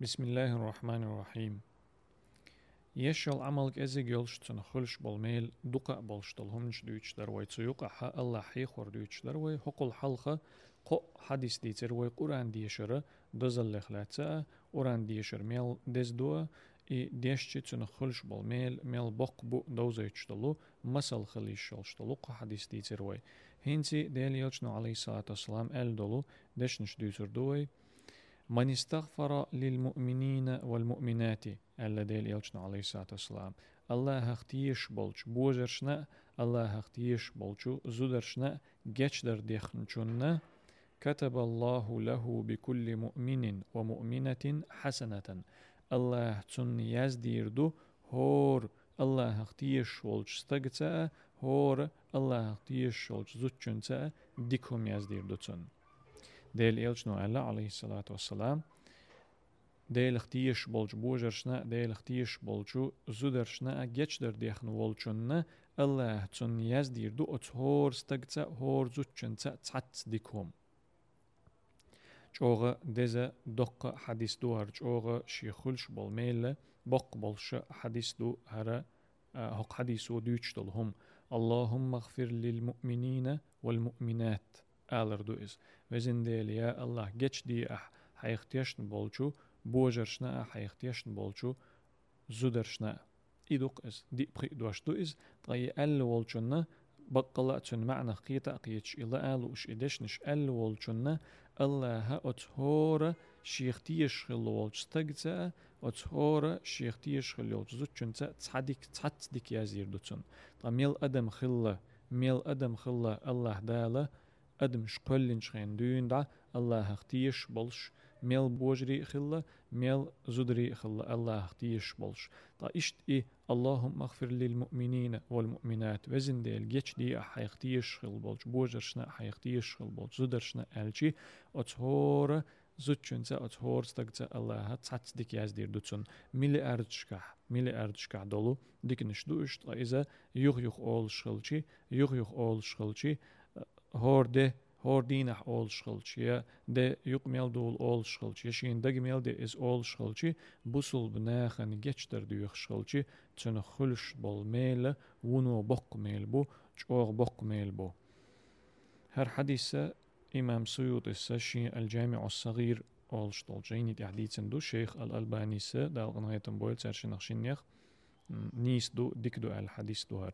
بسم الله الرحمن الرحيم يشل عملك ازي جلش تنخلش بالميل دقا بولش دلهمش دويتش دروي تسيوق حا الله حيخور دويتش دروي حقل حلقة قو حديث دي تروي قرآن ديشر دزل لخلاتا قرآن ديشر ميل دز دوا и дешчи цуна хулш бол мел мел бок бу доузайчталу масал халишшалшталу хадис дицервай хинци дел йочну алейхи салату вассалам эл долу дешнш дюзурдуй من استغفر للمؤمنين والمؤمنات الذي يلشنا عليه الصلاة والسلام الله اختيش بولش بوزرشنا الله اختيش بولشو زودرشنا جشدر ديخنشونا كتب الله له بكل مؤمن ومؤمنة حسنة الله تن يزديردو هور الله اختيش ولش استغتا هور الله اختيش ولش زوتشنتا ديكم يزديردو تن ديل إيل شنو قال عليه الصلاة والسلام ديل اختيش بولج بوجرشنا شنا ديل اختيش بولجو زودرشنا أجيش در ديخن ولچننا الله تون يزدير دو أتهور هور هور زوتچنتا تات ديكوم چوغه دزه دق حدیث دو هر چوغه شیخولش بول میله بق بولش حدیث دو هر حق حدیث و دوچ دل هم اللهم اغفر للمؤمنین والمؤمنات ئالردوئز وێزیندێلیە ئەله گەچدی ئەح حەیختێشتن بۆڵچوو بۆ ژەرشنە حەیختێشتن بۆڵچوو زوو دەرشنە ئیدوقئز دیپقی دۆشتوئز دڵی ئەل وڵچونە بقلا چون معنى قيتا قيتش إلا آل وش إدشنش أل والچنا ألا ها أتهورا شيختيش خل والش تقتا أتهورا شيختيش خل والش زوت چون تصدق تصدق يزير دوتون طميل أدم خلا ميل أدم خلا الله دالا أدم شقلن شخين دون دا الله اختيش بولش ميل بوجري خلا ميل زدري خلا الله اختيش بولش تا اشت اي اللهم اغفر للمؤمنين والمؤمنات وزن ديل جيش دي حيختيش خل بولش بوجرشنا حيختيش خل بولش زدرشنا الچي اتهور زوتشنسا اتهور ستغتا الله تصدق يازدير دوتسون ملي ارتشكح ملي ارتشكح دولو ديك نشدوشت اذا يغ يغ اول شخلچي يغ يغ اول شخلچي horde hordinah ol shkhulchi de yuq meldul ol shkhulchi shindag melde is ol shkhulchi busul bnakhan geçter du shkhulchi çun khulsh bol mel vunu bok mel bu çoğ bok mel bu her hadise İmam Suyut ise şi el cami'u sagir ol shtolcini tehditsin du şeyh el albani ise dalgın hayatın boyut serşinakşinyah nis du dik du el hadis duhar.